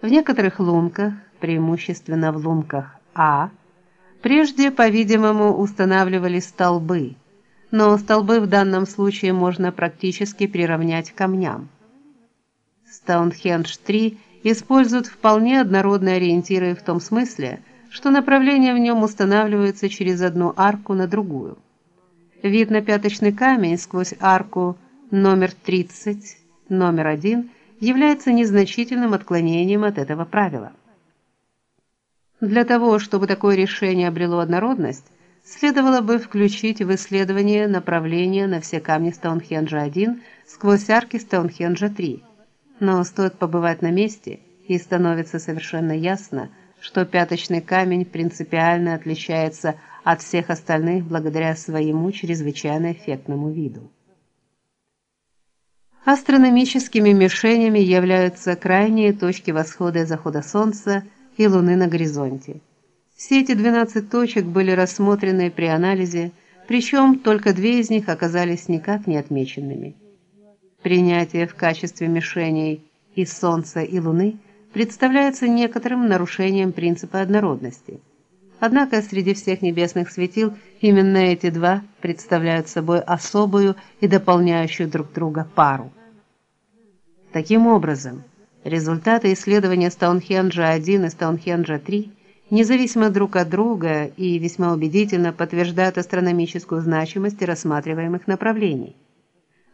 В некоторых лунках, преимущественно в лунках А, прежде, по-видимому, устанавливались столбы, но столбы в данном случае можно практически приравнять к камням. Стоунхендж-3 используют вполне однородные ориентиры в том смысле, что направление в нем устанавливается через одну арку на другую. Вид на пяточный камень сквозь арку номер 30, номер 1 является незначительным отклонением от этого правила. Для того, чтобы такое решение обрело однородность, следовало бы включить в исследование направление на все камни Стоунхенджа-1 сквозь арки Стоунхенджа-3. Но стоит побывать на месте, и становится совершенно ясно, что пяточный камень принципиально отличается от всех остальных благодаря своему чрезвычайно эффектному виду. Астрономическими мишенями являются крайние точки восхода и захода солнца и луны на горизонте. Все эти 12 точек были рассмотрены при анализе, причем только две из них оказались никак не отмеченными. Принятие в качестве мишеней и солнца, и луны представляется некоторым нарушением принципа однородности. Однако среди всех небесных светил именно эти два представляют собой особую и дополняющую друг друга пару. Таким образом, результаты исследования Стоунхенджа-1 и Стоунхенджа-3 независимо друг от друга и весьма убедительно подтверждают астрономическую значимость рассматриваемых направлений.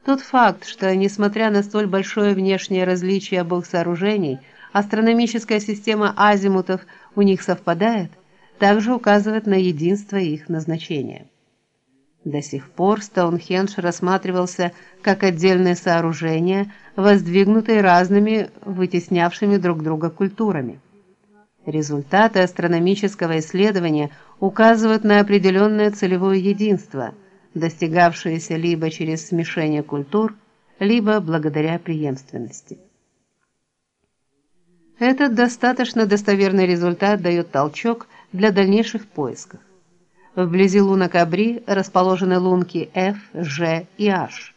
Тот факт, что несмотря на столь большое внешнее различие обоих сооружений, астрономическая система азимутов у них совпадает, также указывает на единство их назначения. До сих пор Стоунхендж рассматривался как отдельное сооружение, воздвигнутое разными вытеснявшими друг друга культурами. Результаты астрономического исследования указывают на определенное целевое единство, достигавшееся либо через смешение культур, либо благодаря преемственности. Этот достаточно достоверный результат дает толчок для дальнейших поисков. Вблизи лунок Абри расположены лунки F, G и H.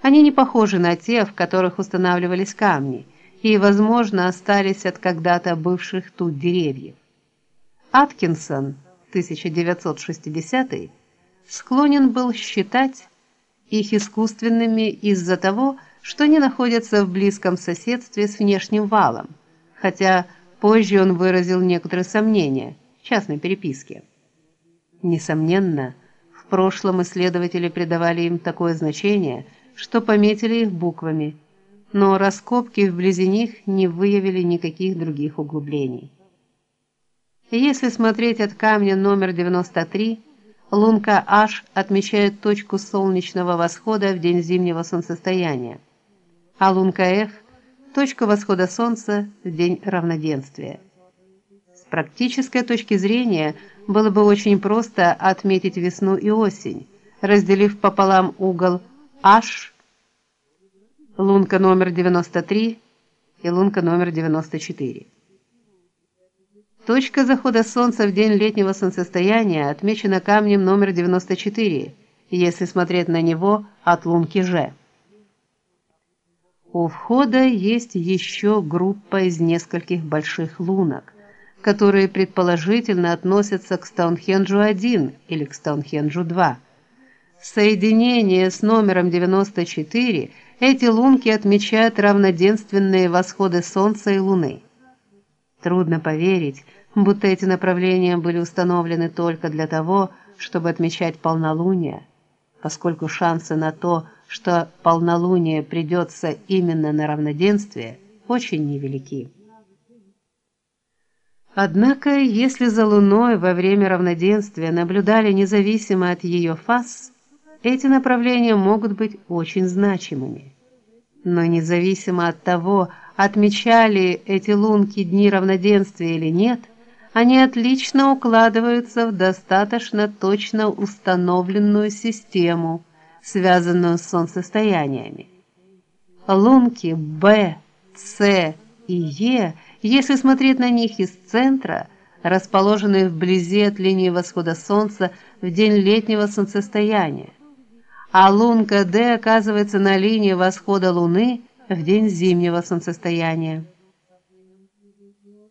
Они не похожи на те, в которых устанавливались камни, и, возможно, остались от когда-то бывших тут деревьев. Аткинсон, 1960 склонен был считать их искусственными из-за того, что они находятся в близком соседстве с внешним валом, хотя позже он выразил некоторые сомнения в частной переписке. Несомненно, в прошлом исследователи придавали им такое значение, что пометили их буквами, но раскопки вблизи них не выявили никаких других углублений. Если смотреть от камня номер 93, лунка H отмечает точку солнечного восхода в день зимнего солнцестояния, а лунка F точку восхода солнца в день равноденствия. Практической точки зрения было бы очень просто отметить весну и осень, разделив пополам угол H, лунка номер 93 и лунка номер 94. Точка захода солнца в день летнего солнцестояния отмечена камнем номер 94, если смотреть на него от лунки Ж. У входа есть еще группа из нескольких больших лунок, которые предположительно относятся к Стоунхенджу-1 или к Стоунхенджу-2. Соединение с номером 94 эти лунки отмечают равноденственные восходы солнца и луны. Трудно поверить, будто эти направления были установлены только для того, чтобы отмечать полнолуние, поскольку шансы на то, что полнолуние придется именно на равноденствие, очень невелики. Однако, если за Луной во время равноденствия наблюдали независимо от ее фаз, эти направления могут быть очень значимыми. Но независимо от того, отмечали эти лунки дни равноденствия или нет, они отлично укладываются в достаточно точно установленную систему, связанную с солнцестояниями. Лунки Б, С и Е – если смотреть на них из центра, расположенные вблизи от линии восхода солнца в день летнего солнцестояния, а лунка D оказывается на линии восхода Луны в день зимнего солнцестояния.